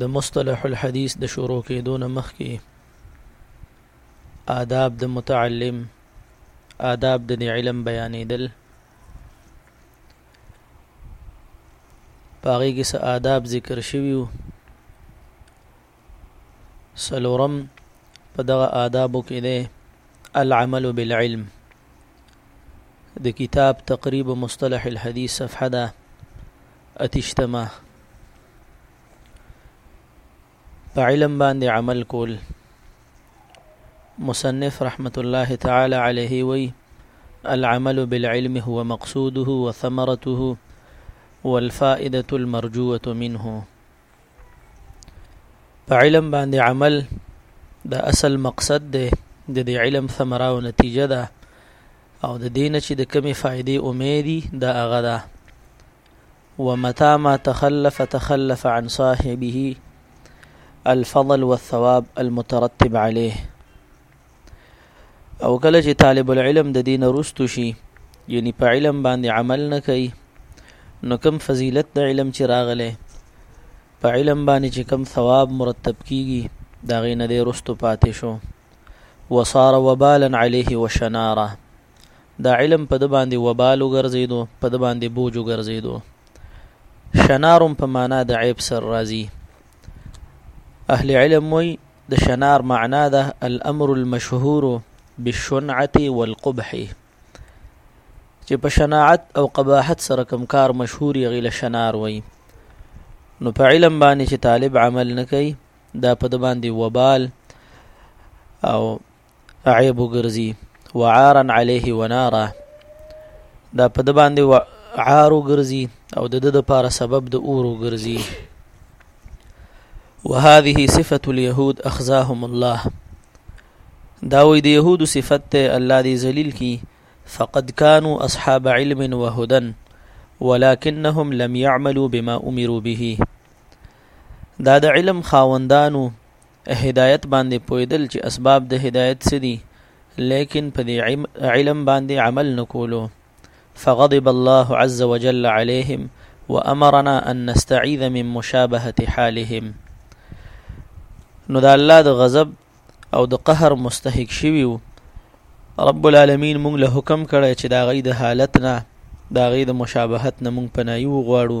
د مصطلح الحديث د شروع کېدو نه مخکې آداب د متعلم آداب د علم بیانېدل پاغي کې څه آداب ذکر شویو سلورم په دغه آدابو کې دی العمل بالعلم د کتاب تقریب مصطلح الحديث صفحه ده اتشتمه په علم باندې عمل کول مصنف رحمت الله تعالی عليه وي العمل بالعلم هو مقصوده وثمرته والفائدة المرجوة منه په علم باندې عمل د اصل مقصد دی د دې علم ثمره او نتیجه ده او د دین چې د کمی فائدې امیدي دا هغه ده ومتى ما تخلف تخلف عن صاحبه الفضل والثواب المترتب عليه او کله چې طالب العلم د دین رستو شي یعنی په علم باندې عمل نه کوي نو کم فضیلت د علم چې راغله په علم باندې چې کم ثواب مرتب کیږي دا غي نه دی رستو پاتې شو وصار وبالا عليه وشناره دا علم په د باندې وبال وګرځیدو په د باندې بوج وګرځیدو شنارم په معنا د عیب سر راځي اهل علم وي د شنار معنا ده الامر المشهور بالشنعه والقبح چې په شناعت او قباحت سره کوم کار مشهور یې غیله شنار وای نو په علم باندې چې طالب عمل نه کوي دا په د باندې وبال او عیب وګرځي وعارا علیه ونارا دا په د باندې و عار وګرځي او د د لپاره سبب د اور وګرځي وهذه صفه اليهود اخزاهم الله دا وې د يهودو صفت ته الله دې ذلیل کی فقد كانوا اصحاب علم وهدى ولكنهم لم يعملوا بما امروا به دا د علم خاوندانو هدایت باندې پوهیدل چې اسباب د هدایت څه دي لیکن په دې علم باندې عمل نکولو فغضب الله عز وجل عليهم وامرنا ان نستعيذ من مشابهه حالهم نو د الله د غضب او د قهر مستحق شویو رب العالمین مونږ له حکم کړی چې دا غي د حالت نه دا غي د مشابهت نه مونږ پنايو غواړو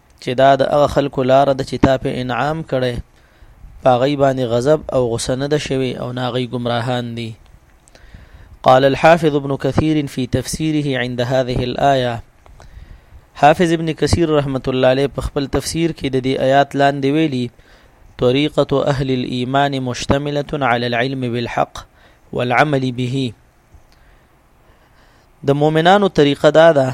چې دا د هغه خلکو لاره ده چې تا په انعام کړی په هغوی باندې غضب او غصه نه ده شوې او نه هغوی ګمراهان دي قال الحافظ ابن كثير في تفسيره عند هذه الآية حافظ ابن كثير رحمة الله عليه په خپل تفسیر کې د دې آیات لاندې ویلي طريقة أهل الإيمان مشتملة على العلم بالحق والعمل به د مؤمنانو طریقه دا ده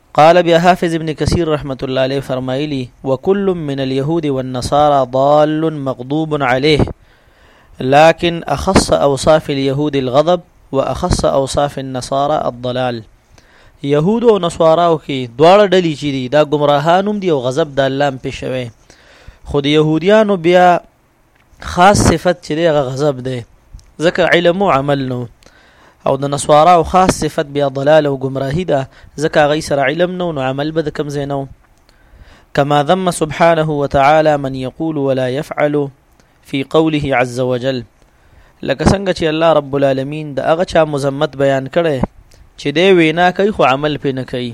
قال بیا حافظ ابن کثیر رحمت الله علیه فرمایلی وکل من اليهود والنصارى ضال مغضوب عليه لكن اخص اوصاف اليهود الغضب واخص اوصاف النصارى الضلال يهود او نصاراو کې دواړه ډلې چې دي دا گمراهانوم دي او غضب د الله په شوي خو د يهوديانو بیا خاص صفت چې دی هغه غضب دی ځکه علم او عمل نو او د نسوارا او خاص صفت بیا ضلال او گمراهی ده ځکه هغه سره علم نو نو عمل به کم زینو كما ذم سبحانه وتعالى من يقول ولا يفعل في قوله عز وجل لکه څنګه چې الله رب العالمین د هغه چا مزمت بیان کړي چې دی وینا کوي خو عمل پې نه کوي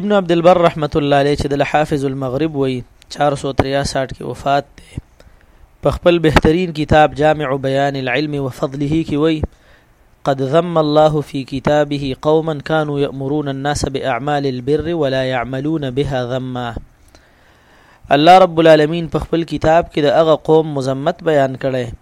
ابن عبد البر رحمت الله علیه چې د حافظ المغرب وی 463 کې وفات دی په خپل بهترین کتاب جامع بیان العلم وفضله کې وی قد ذم الله في كتابه قوما كانوا يأمرون الناس بأعمال البر ولا يعملون بها ذما الله رب العالمین په خپل کتاب کې د هغه قوم مزمت بیان کړي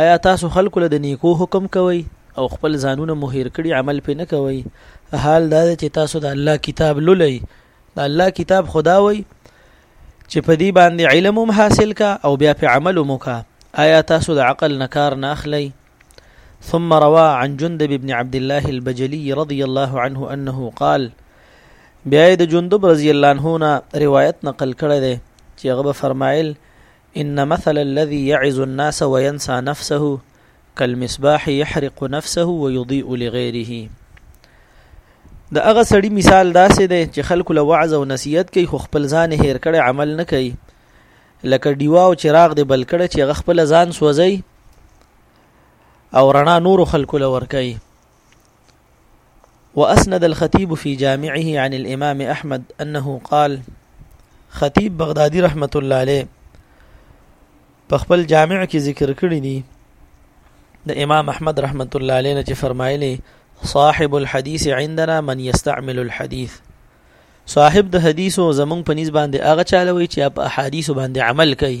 آیا تاسو خلکو له د نیکو حکم کوئ او خپل ځانونه مو هیر کړي عمل پې نه کوئ حال دا دی چې تاسو د الله کتاب لولئ د الله کتاب خدا وای چې په دې باندې علم هم حاصل کا او بیا په عمل هم کا آیا تاسو د عقل نه کار نه اخلئ ثم روى عن جندب بن عبد الله البجلي رضي الله عنه أنه قال بیا د جندب رضی الله عنه نه روایت نقل کړی دی چې هغه فرمایل ان مثل الذي يعظ الناس وينسى نفسه كالمصباح يحرق نفسه ويضيء لغيره د هغه سړي مثال داسې دی چې خلکو له وعظ او نصیحت کوي خو خپل ځان هیر کړي عمل نه کوي لکه دیوا او چراغ دی بل کړه چې غخپل ځان سوځي او رڼا نور خلکو لور کوي وأسند الخطيب في جامعه عن الإمام أحمد أنه قال خطيب بغدادي رحمة الله عليه په خپل جامع کې ذکر کړی دی د امام احمد رحمت الله علیه نه چې فرمایلی صاحب الحديث عندنا من يستعمل الحديث صاحب د حدیثو زمونږ په نسبت باندې هغه چالوي چې په احادیث باندې عمل کوي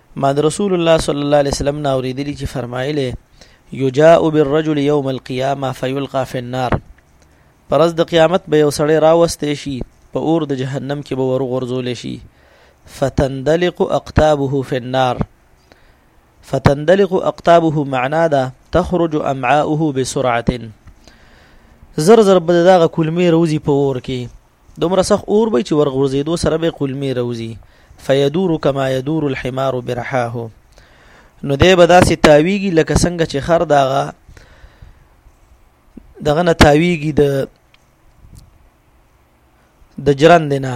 ما د رسول الله صلی الله علیه وسلم نه اوریدلی چې فرمایلی یجاء بالرجل یوم القیامه فیلقى فی النار پرز د قیامت به یو سړی راوستې شي په اور د جهنم کې به ورغورځول شي فتندلق اقتابه فی النار فتندلق اقتابه معنا دا تخرج امعاؤه بسرعه زر زر به دغه کلمې روزي په اور کې دومره سخت اور به چې ورغورځېدو سره به قلمې روزي فیدور کما یدور الحمار برحاه نو دی به داسې تاویږي لکه څنګه چې خر داغه دغه نه تاویږي د د جرند نه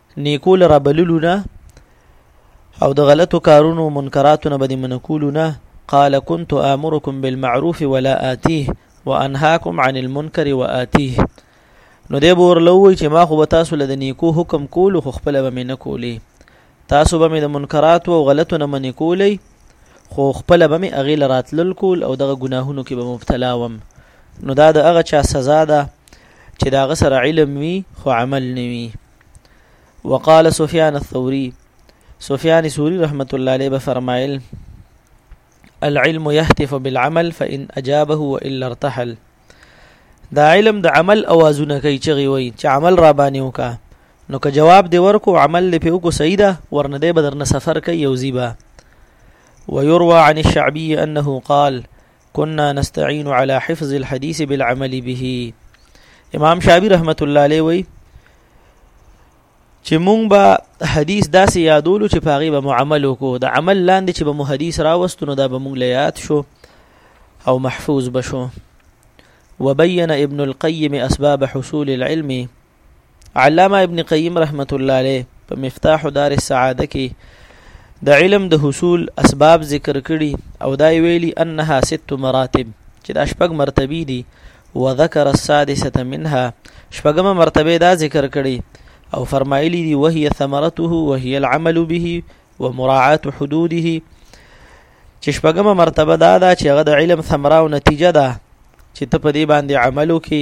نیکو له رابللو نه او د غلطو کارونو منکراتو نه به د منکولو نه قال كنت آمركم بالمعروف ولا آتيه وانهاكم عن المنكر وآتيه نو دی به ورله ووایي چې ما خو به تاسو له د نیکو حکم کولو خو خپله به مې نه کولې تاسو به مې د منکراتو او غلطو نه منې کولې خو خپله به مې هغې له راتلل کول او دغه ګناهونو کې به مبتلا وم نو دا د هغه چا سزا ده چې دا غسر علم وي خو عمل نه وي وقال سفيان الثوري سفيان سوري رحمت الله عليه به فرمایل العلم يهتف بالعمل فإن أجابه وإلا ارتحل دا علم د عمل اوازونه کوي چې وي چې عمل را باندې وکا نو که جواب دی ورکو عمل لپاره وکړو صحیح ده ورنه دی بدرنه سفر کوي او زیبا ويروى عن الشعبي أنه قال كنا نستعين على حفظ الحديث بالعمل به امام شابي رحمت الله عليه وي چې مونږ به حدیث داسې یادولو چې پاغي به معامل وکړو د عمل لاندې چې به مو حدیث راوستو نو دا به مونږ لیات شو او محفوظ بشو وبين ابن القيم اسباب حصول العلم علامه ابن قیم رحمت الله علیه په مفتاح دار السعاده کې د علم د حصول اسباب ذکر کړي او دا ویلي انها ست مراتب چې دا شپږ مرتبه دي وذكر السادسه منها شپږمه مرتبه دا ذکر کړي او فرمایلی دي وهي ثمرته وهي العمل به ومراعاه حدوده چې شپږمه مرتبه دا ده چې هغه د علم ثمره او نتیجه ده چې ته په دې باندې عمل وکې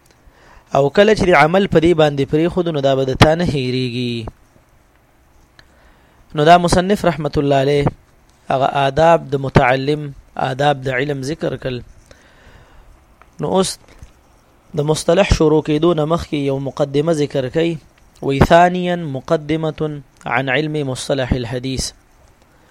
او کله چې عمل په دې باندې پرې خود نو دا به د تا نه هېریږي نو دا مصنف رحمت الله علیه هغه آداب د متعلم آداب د علم ذکر کړل نو اوس د مصطلح شروع کېدو نه مخکې یو مقدمه ذکر کړي وی ثانیا مقدمه عن علم مصطلح الحديث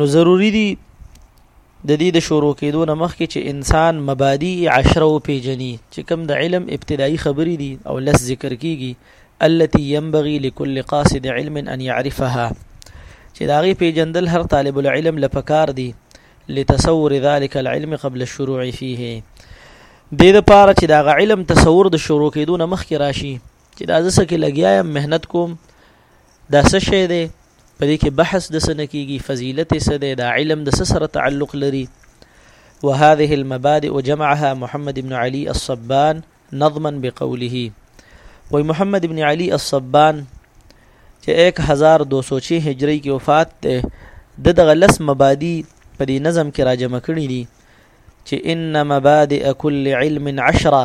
نو ضروری دی د دې د شروع کېدو نه مخکې چې انسان مبادی عشره او پیجنی چې کوم د علم ابتدایي خبرې دي او لس ذکر کیږي التي ينبغي لكل قاصد علم ان يعرفها چې دا غي پیجندل هر طالب العلم لپاره دي لتصور ذلك العلم قبل الشروع فيه د دې لپاره چې دا علم تصور د شروع کېدو نه مخکې راشي چې دا زه سکه لګیا یم مهنت کوم دا څه شی دی په دې کې بحث د سنه کیږي فضیلت څه دی دا علم د څه سره تعلق لري وهذه المبادئ جمعها محمد بن علي الصبان نظما بقوله وي محمد بن علي الصبان چې 1206 هجری کې وفات ده د دغه لس مبادی په دې نظم کې راجمع کړی دي چې ان مبادئ كل علم عشره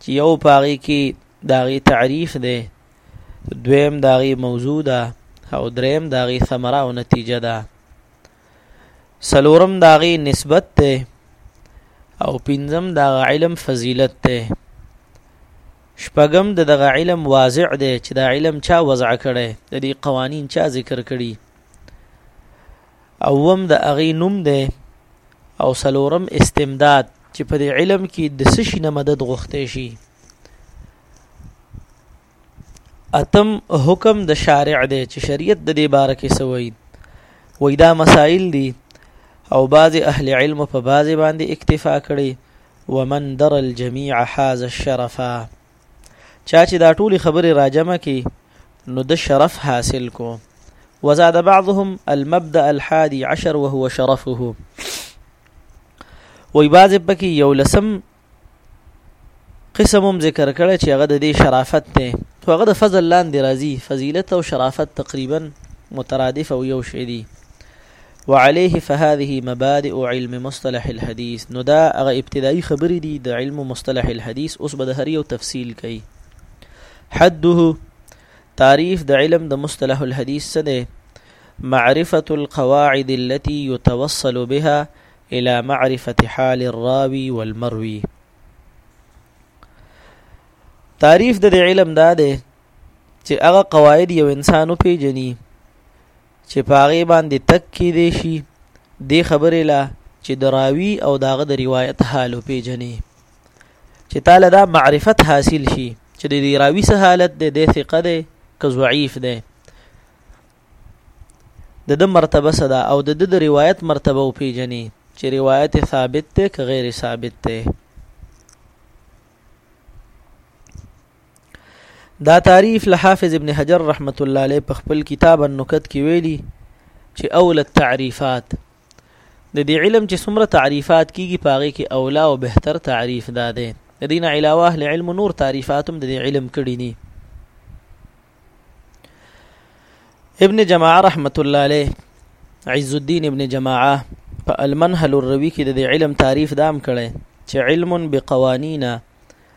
چې یو په هغې کې د هغې تعریف دی دویم د هغې موضوع ده او دریم د هغې ثمره او نتیجه ده سلورم د هغې نسبت دی او پنځم د هغه علم فضیلت دی شپږم د دغه علم واضع دی چې دا علم چا وضع کړی د دې قوانین چا ذکر کړي اوم د اغي نوم دی او سلورم استمداد چې په دې علم کې د سشي نه مدد غوښته شي اتم حکم د شارع دی چې شریعت د دې باره کې سوی وې دا مسائل دي او بعض اهل علم په بعض باندې اکتفا کړي ومن در الجميع حاز الشرفا چا چې دا ټولې خبرې راجمه کی نو د شرف حاصل کو وزاد بعضهم المبدا الحادي عشر وهو شرفه وی باز پکې یو لسم قسم هم ذکر کړی چې هغه د دې شرافت ته خو هغه د فضل لاندې راځي فضیلت او شرافت تقریبا مترادف او یو شی دي وعليه فهذه مبادئ علم مصطلح الحديث نو دا هغه ابتدائي خبرې دي د علم مصطلح الحديث اوس به د هر یو تفصیل کوي حده تعریف د علم د مصطلح الحديث څه دی معرفة القواعد التي يتوصل بها إلى معرفة حال الراوي والمروي تعریف د علم دا دی چې هغه قواعد یو انسان پیژني چې په هغې باندې تک کې دی شي دې خبرې لا چې د راوي او داغه د روایت حال پیژنې چې تعالی دا معرفت حاصل شي چې د دې راوي سه حالت دی د ثقه دی که ضعیف دی د د مرتبه صدا او د د روایت مرتبه او پیژنې چې روایت ثابت دی که غیر ثابت دی دا تعریف له حافظ ابن حجر رحمت الله علیه په خپل کتاب النکت کې ویلي چې اول التعریفات د دې علم چې څومره تعریفات کیږي پاغه کې اولا او بهتر تعریف دا دی د دین علاوه اهل علم نور تعریفاتم د دې علم کړي ني ابن جماعه رحمت الله علیه عز الدین ابن جماعه په المنهل الروي کې د علم تعریف دام کړي چې علم بقوانینا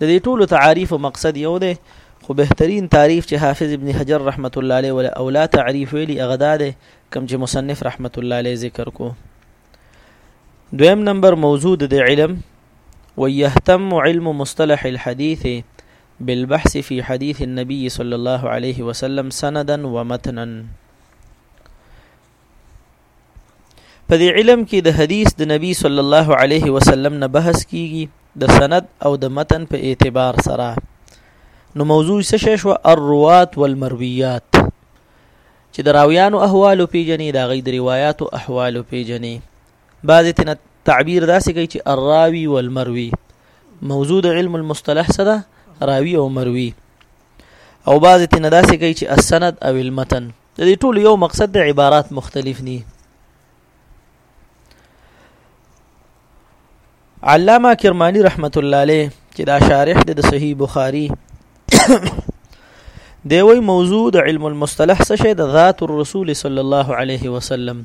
د دې ټولو تعاریف مقصد یو دی خو بهترین تعریف چې حافظ ابن حجر رحمت الله علیه ول او لا تعریف ویلی هغه دا دی کوم چې مصنف رحمت الله علیه ذکر کو دویم نمبر موضوع د علم ويهتم علم مصطلح الحديث بالبحث في حديث النبي صلى الله عليه وسلم سندا ومتنا په دې علم کې د حدیث د نبی صلی الله علیه وسلم نه بحث کیږي د سند او د متن په اعتبار سره نو موضوع څه شې شو الروات والمرویات چې د راویانو احوال پیجنې دا غي د روایت او احوال پیجنې بعضی تن تعبیر داسې کوي چې الراوی والمروی موضوع د علم المصطلح سره راوی او مروی او بعضی تن داسې کوي چې السند او المتن د دې ټول یو مقصد د عبارات مختلف دي علامه کرمانی رحمت الله علیه چې دا شارح دی د صحیح بخاری دی وی موضوع د علم المصطلح څه شی د ذات الرسول صلی الله علیه وسلم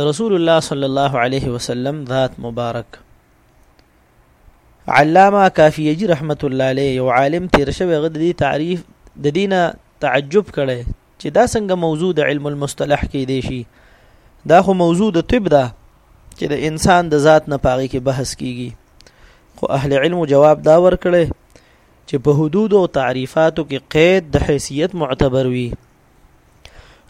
د رسول الله صلی الله علیه وسلم ذات مبارک علامه کافیجی رحمت الله علیه یو عالم تیر شوی غد دی تعریف د دینه تعجب کړي چې دا څنګه موضوع د علم المصطلح کې دی شي دا خو موضوع د طب ده چې د انسان د ذات نه پاغي کې بحث کیږي خو اهل علم جواب دا ورکړي چې په حدود او تعریفاتو کې قید د حیثیت معتبر وي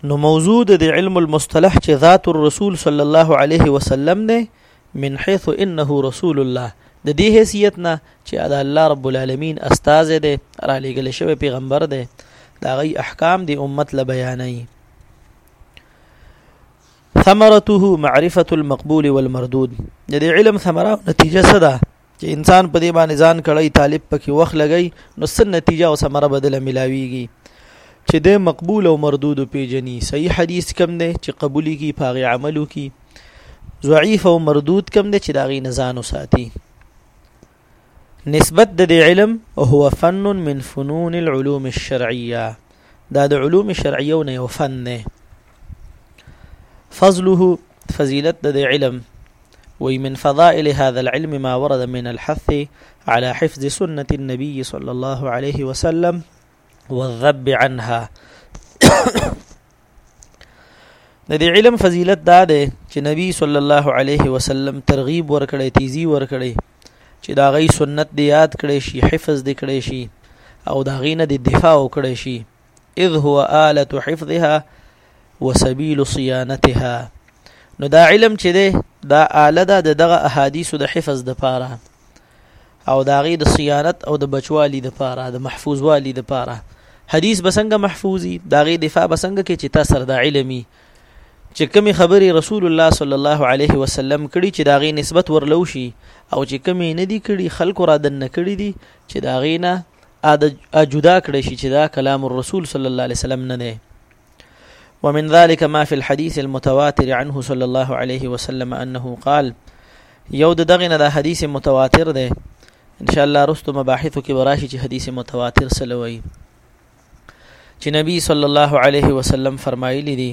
نو موضوع د علم المصطلح چې ذات الرسول صلی الله علیه وسلم نه من حيث انه رسول الله د دې حیثیت نه چې دا الله رب العالمین استاد دی را لېګل شوی پیغمبر دی دا غي احکام دی امت ل بیانای ثمرته معرفه المقبول والمردود د دې علم ثمره نتیجه څه ده چې انسان په دې باندې ځان کړی طالب پکې وخت لګی نو سن نتیجه او ثمره بدل ملاویږي چې د مقبول او مردود پیجنی صحیح حدیث کم دی چې قبولی کی پاغه عملو کی ضعیف او مردود کم دی چې داغي نزان وساتي نسبت د علم هو فن من فنون العلوم الشرعيه دا د علوم شرعيه نه یو فن نه فضله فضيلت د علم وي من فضائل هذا العلم ما ورد من الحث على حفظ سنة النبي صلى الله عليه وسلم والذب عنها د دې علم فضیلت دا ده چې نبی صلی الله علیه وسلم ترغیب ورکړي تیزی ورکړي چې دا غي سنت دی یاد کړي شي حفظ دی کړي شي او دا غي نه دی دفاع وکړي شي اذ هو آلة حفظها وسبيل صيانتها نو دا علم چې ده دا آله ده د دغه احادیثو د حفظ د پاره او دا غي د صيانت او د بچوالي د پاره د محفوظ والي د پاره حدیث بسنګ محفوظي دا غي دفاع بسنګ کې چې تا سره د علمي چې کمی خبرې رسول الله صلی الله علیه وسلم کړي چې داغه نسبت ورلو شي او چې کمی نه دی کړي خلکو را دن کړي دي چې داغه نه اجدا کړی شي چې دا کلام الرسول صلی الله علیه وسلم نه دی ومن ذلك ما في الحديث المتواتر عنه صلى الله عليه وسلم أنه قال یو د دغه نه د حدیث متواتر دی ان شاء الله رستو مباحثو کې وراشي چې حدیث متواتر سلوي چې نبی صلی الله علیه وسلم فرمایلی دی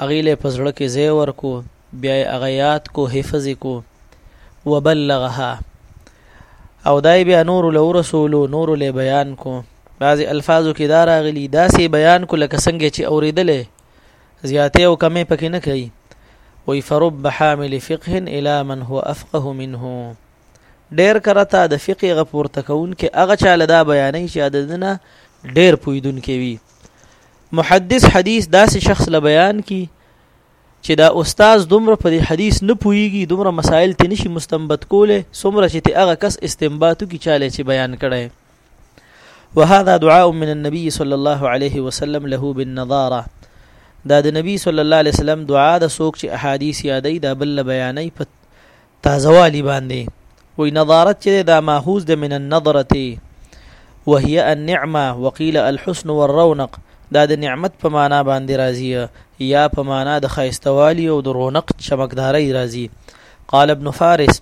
هغې له په زړه کې ځای ورکو بیا یې هغه یاد کو حفظ یې کو وبلغها او دا یې بیا نورو له ورسولو نورو له بیان کو بعضې الفاظو کې دا راغلي داسې بیان کو لکه څنګه چې اورېدلی زیاتې او کمې پکې نه کوي وی فرب حامل فقه الى من هو افقه منه ډیر کرتا د فقه غپورته کون کې هغه چاله دا بیانې چې عددنه ډیر پویدون کې وي محدث حدیث داسې شخص له بیان کی چې دا استاد دومره په حدیث نه پويږي دومره مسائل ته نشي مستنبط کوله څومره چې ته هغه کس استنباط کی چاله چې بیان کړي وهذا دعاء من النبي صلى الله عليه وسلم له بالنظاره دا د نبی صلی الله علیه وسلم دعا د سوک چې احادیث یادې دا بل بیانې په تازوالي باندې وي نظارت چې دا ماحوز د من النظرتي وهي النعمه وقيل الحسن والرونق دا د نعمت په معنا باندې راځي یا په معنا د خایستوالي او د رونق چمکداري راځي قال ابن فارس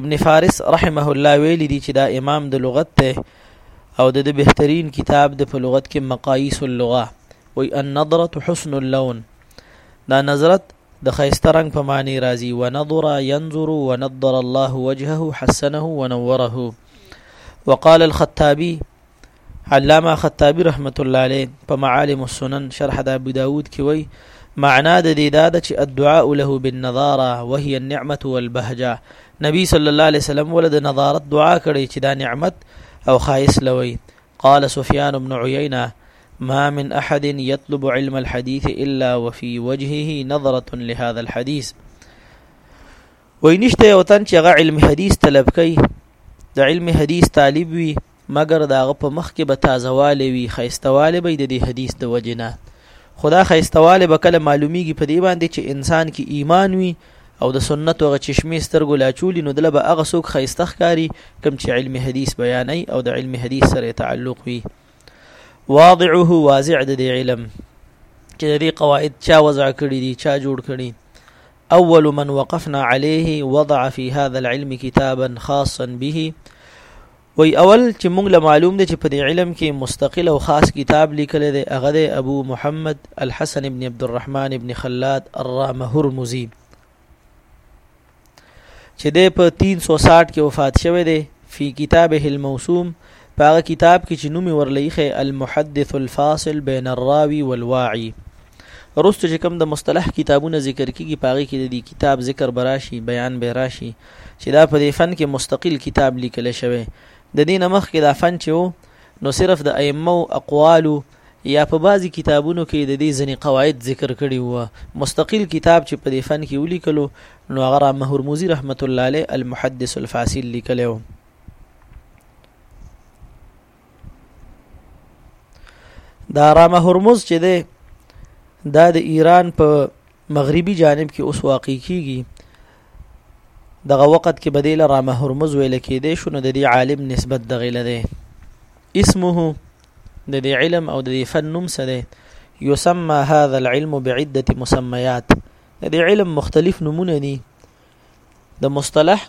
ابن فارس رحمه الله ویلی دی چې دا امام د لغت ته او د بهترین کتاب د په لغت کې مقایس اللغه وی النظره حسن اللون دا نظرت د خیسته رنګ په معنی راځي ونظر ينظر ونظر الله وجهه حسنه ونوره وقال الخطابي علامه خطابي رحمت الله عليه په معالم السنن شرح د ابو داود کې وایي معنا د دې دا ده چې الدعاء له بالنظاره وهي النعمه والبهجه نبی صلی الله علیه وسلم ول د نظارت دعا کړې چې دا نعمت او خایس لوي قال سفيان بن عيينة ما من احد يطلب علم الحديث الا وفي وجهه نظرة لهذا الحديث وای نشته یو تن چې هغه علم حدیث طلب کوي د علم حدیث طالب وي مګر دا په مخ کې به تازهواله وي خيستواله به د دې حدیث د وجنه خدا خيستواله به کله معلومیږي په دې باندې چې انسان کې ایمان وي او د سنتو هغه چشمې سترګو لا چولي نو دله به هغه څوک ښایسته ښکاري کوم چې علم حدیث بیانوي او د علم حدیث سره تعلق وي واضعه واضع د دې علم چې د دې قواعد چا وضع کړي دي چا جوړ کړي اول من وقفنا عليه وضع في هذا العلم كتابا خاصا به وی اول چې مونږ له معلوم دی چې په دې علم کې مستقل او خاص کتاب لیکل دی هغه دی ابو محمد الحسن ابن عبد الرحمن ابن خلاد الرامهرمزی چې د په 360 کې وفات شوه دی فی کتابه الموسوم پاغه کتاب کې چې نومي ورلېخه المحدث الفاصل بین الراوی والواعی روستو چې کوم د مصطلح کتابونه ذکر کیږي پاغي کې د دې کتاب ذکر براشي بیان به راشي چې دا په دې فن کې مستقل کتاب لیکل شوی د دې نمخ کې دا فن چې وو نو صرف د ائمه او اقوالو یا په بعضی کتابونو کې د دې ځنې قواعد ذکر کړي وو مستقل کتاب چې په دې فن کې ولیکلو نو هغه را مهرموزی رحمت الله علیه المحدث الفاصل لیکلو دا رامه هرمز چې ده دا د ایران په مغربي جانب کې اوس واقع کیږي دغه وخت کې بدیل رامه هرمز ویل کېدې شو نو د دې عالم نسبت دغه لده اسمه د دې علم او د دې فن نوم څه دی يسمى هذا العلم بعده مسميات د علم مختلف نمونه دي د مصطلح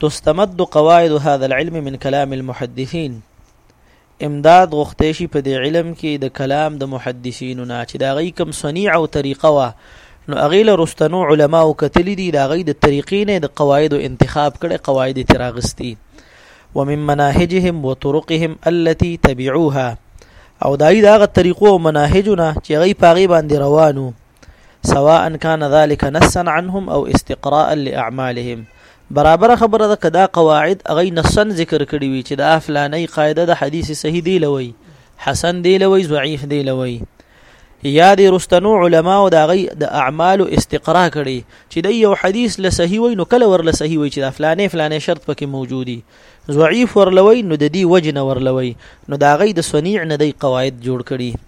تستمد قواعد هذا العلم من کلام المحدثين امداد غوښتې شي په دې علم کې د کلام د محدثینو نه چې دا غي کوم صنیع او طریقه وا نو هغه له رستنو علما او کتلی دي دا غي د طریقې نه د قواعد او انتخاب کړي قواعد تراغستی ومن مناهجهم وطرقهم التي تبعوها او دای دا غ طریقو او مناهجونه چې غي پاغي باندې روانو سواء كان ذلك نصا عنهم او استقراء لاعمالهم برابر خبره ده کدا قواعد اغه نصا ذکر کړی وی چې دا فلانه قاعده د حدیث صحیح دی لوی حسن دی لوی ضعیف دی لوی یا د رستنو علما او د غي د اعمال استقرا کړي چې د یو حدیث له صحیح وي نو کله ورله صحیح وي چې د فلانه فلانه شرط پکې موجودي ضعیف ورلوي نو د دې وجنه ورلوي نو د غي د صنيع نه د قواعد جوړ کړي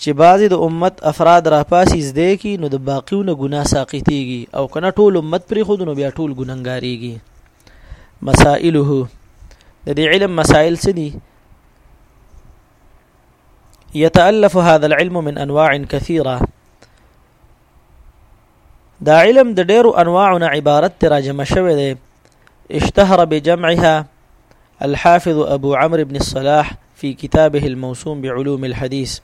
چې بعضې د امت افراد راپاسي زده کی نو د باقیو نه ګناه ساقطیږي او کنه ټول امت پرې خود نو بیا ټول ګننګاریږي مسائله د دې علم مسائل څه دي يتألف هذا العلم من انواع كثيره دا علم د ډیرو انواعو نه عبارت ته راجمع شوی دی اشتهر بجمعها الحافظ ابو عمرو بن الصلاح في كتابه الموسوم بعلوم الحديث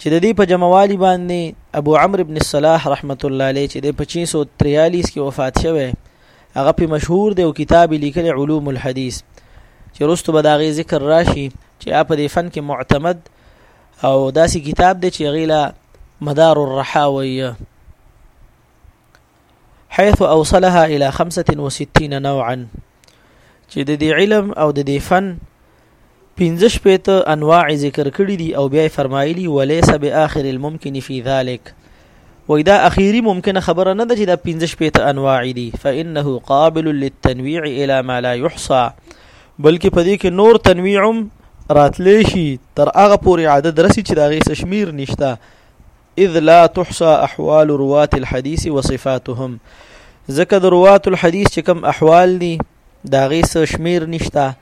چې د دې په جمعوالي باندې ابو عمرو بن الصلاح رحمت الله علیه چې د 543 کې وفات شوه هغه په مشهور دی او کتاب لیکل علوم الحديث چې رستو به دا غي ذکر راشي چې اپ دې فن کې معتمد او داسې کتاب دی چې هغې له مدار الرحا وایي حيث اوصلها الى 65 نوعا چې د دې علم او د دې فن پنځه شپېته انواع ذکر کړي دي او بیا فرمایلی وليس باخر الممکن فی ذلک وای دا اخیری ممکنه خبره نه ده چې دا 15 شپېته انواع دي فانه قابل للتنويع الى ما لا يحصى بلکې په دې کې نور تنويع راتلی شي تر هغه پورې عدد رسی چې دا غي شمیر نشته اذ لا تحصى احوال روات الحديث وصفاتهم ذکر روات الحديث چې کوم احوال دي دا غي شمیر نشته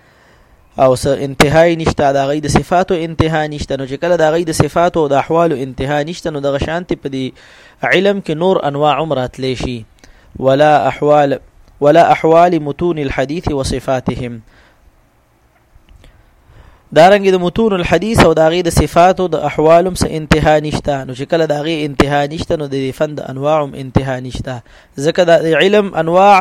او څه انتها نشته دا غي د صفاتو انتها نشته نو چې کله دا غي د صفاتو او د احوالو انتها نشته نو د غشانتي په دي علم کې نور انواع عمرات لشي ولا احوال ولا احوال متون الحديث وصفاتهم دارنګ د متون الحديث او داغي د صفاتو د احوالم سه انتها نشته نو چې کله داغي انتها نشته نو د فن د انواعم انتها نشته ځکه د علم انواع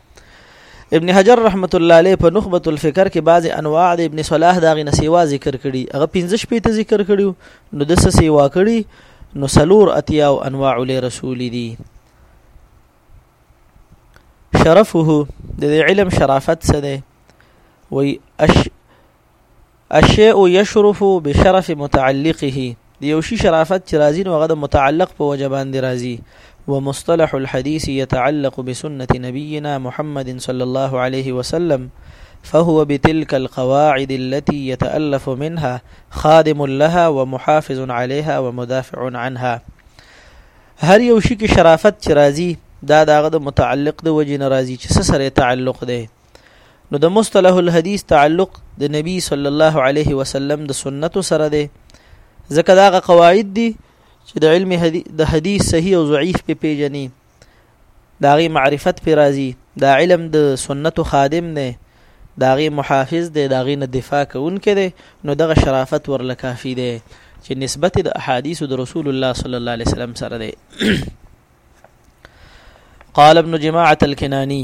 ابن حجر رحمت الله علیه په نخبه الفکر کې بعض انواع د ابن صلاح دا غي نسیوا ذکر کړي هغه 15 شپې ته ذکر کړي نو د سیوا کړي نو سلور اتیا او انواع له رسول دي شرفه د علم شرافت څه دی وی اش الشیء یشرف بشرف متعلقه د یو شي شرافت چې راځي نو هغه د متعلق په وجه باندې راځي ومصطلح الحديث يتعلق بسنة نبينا محمد صلى الله عليه وسلم فهو بتلك القواعد التي يتألف منها خادم لها ومحافظ عليها ومدافع عنها هر یو شي کې شرافت چې راځي دا داغه د متعلق د وجې ناراضي چې سره تعلق دی نو د مصطلح الحديث تعلق د نبی صلی الله علیه وسلم د سنتو سره دی ځکه دا غ قواعد دي چې د علم د حدیث صحیح او ضعیف په پیژني دا غي معرفت پر راضي دا علم د سنتو خادم نه دا غي محافظ دی دا غي نه دفاع کوونکې دی نو دغه شرافت ورله کافي دی چې نسبت د احادیث د رسول الله صلی الله علیه وسلم سره دی قال ابن جماعه الكناني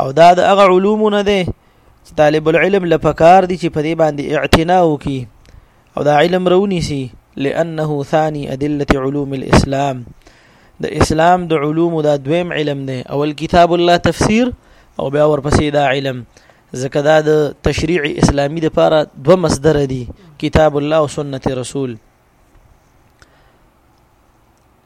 او دا د هغه علوم نه دی چې طالب العلم لپکار دي چې په دې باندې اعتنا وکي او دا علم رونی سي لانه ثاني ادله علوم الاسلام د اسلام د علوم دا دویم علم دی اول کتاب الله تفسیر او بیا ورپسې دا علم ځکه دا د تشریع اسلامی لپاره دوه مصدر دي کتاب الله او سنت رسول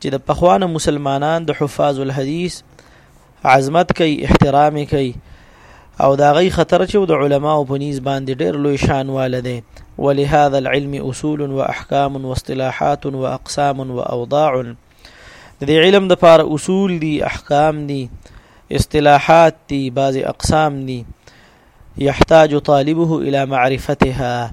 چې د پخوانه مسلمانان د حفاظ الحديث عظمت کوي احترام کوي او دا غي خطر چې د علما او پنيز باندې ډېر لوی شان والده ولهذا العلم اصول واحکام واصطلاحات واقسام واوضاع د دې علم د پاره اصول دي احکام دي اصطلاحات دي بعضي اقسام دي يحتاج طالبه الى معرفتها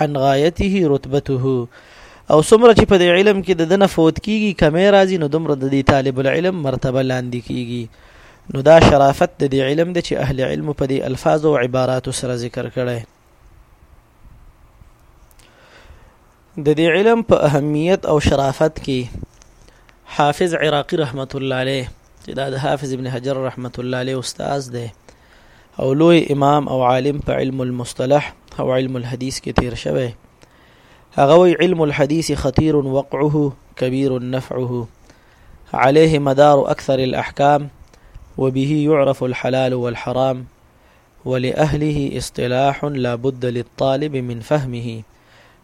عن غایته رتبته او څومره چې په دې علم کې د دنه فوت کیږي کمې راځي نو دومره د دې طالب العلم مرتبه لاندې کیږي نو دا شرافت د دې علم د چې اهل علم په دې الفاظ او عبارات سره ذکر کړي د دې علم په اهمیت او شرافت کې حافظ عراقي رحمت الله عليه چې دا د حافظ ابن حجر رحمت الله عليه استاد دی او لوی امام او عالم په علم المصطلح او علم الحديث کې تیر شوی هغه علم الحديث خطير وقعه كبير نفعه عليه مدار أكثر الأحكام وبه يعرف الحلال والحرام ولأهله اصطلاح لا بد للطالب من فهمه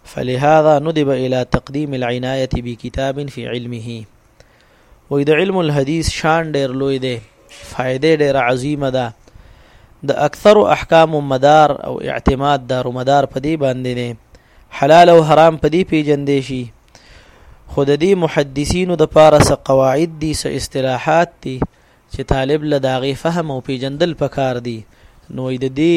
فلهذا ندب إلى تقديم العناية بكتاب في علمه وای د علم الحديث شان ډیر لوی دی فائدې ډیره عظیمه ده د اکثر احکام مدار او اعتماد دار مدار په دې باندې نه حلال او حرام په دې پیجندې شي خود دې محدثینو د پاره س قواعد دي س اصطلاحات دي چې طالب له داغه فهم او پیجندل پکار دي نو د دې